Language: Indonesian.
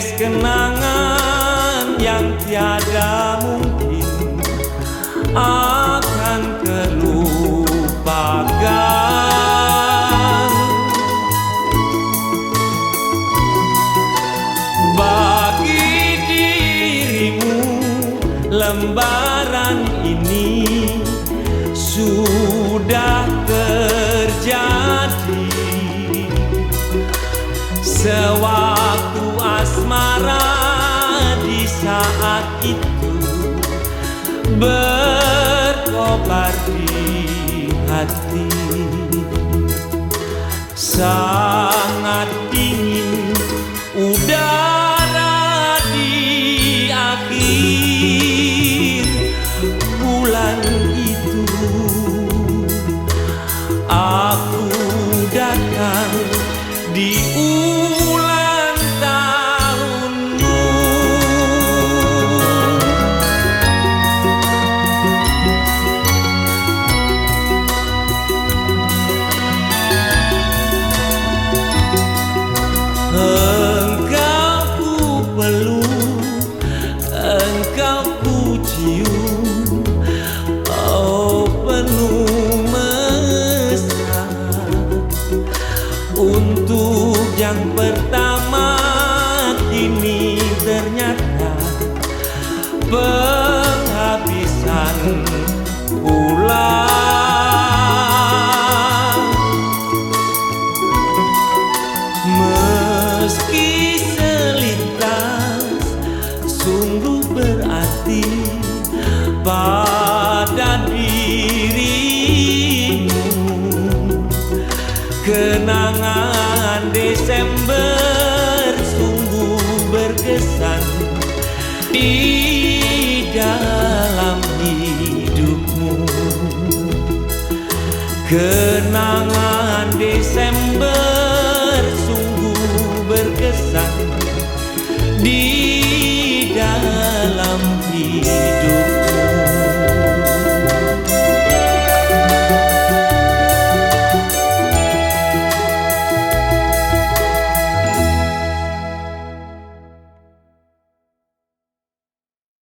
kenangan yang tiada mungkin akan terlupakan. Bagi dirimu lembaran ini sudah terjadi. Sewaktu asmara di saat itu. Berkobar di hati. Sangat dingin udara di akhir bulan itu. Aku datang di Untuk yang pertama Kenangan Desember sungguh berkesan di dalam hidupmu. Kenangan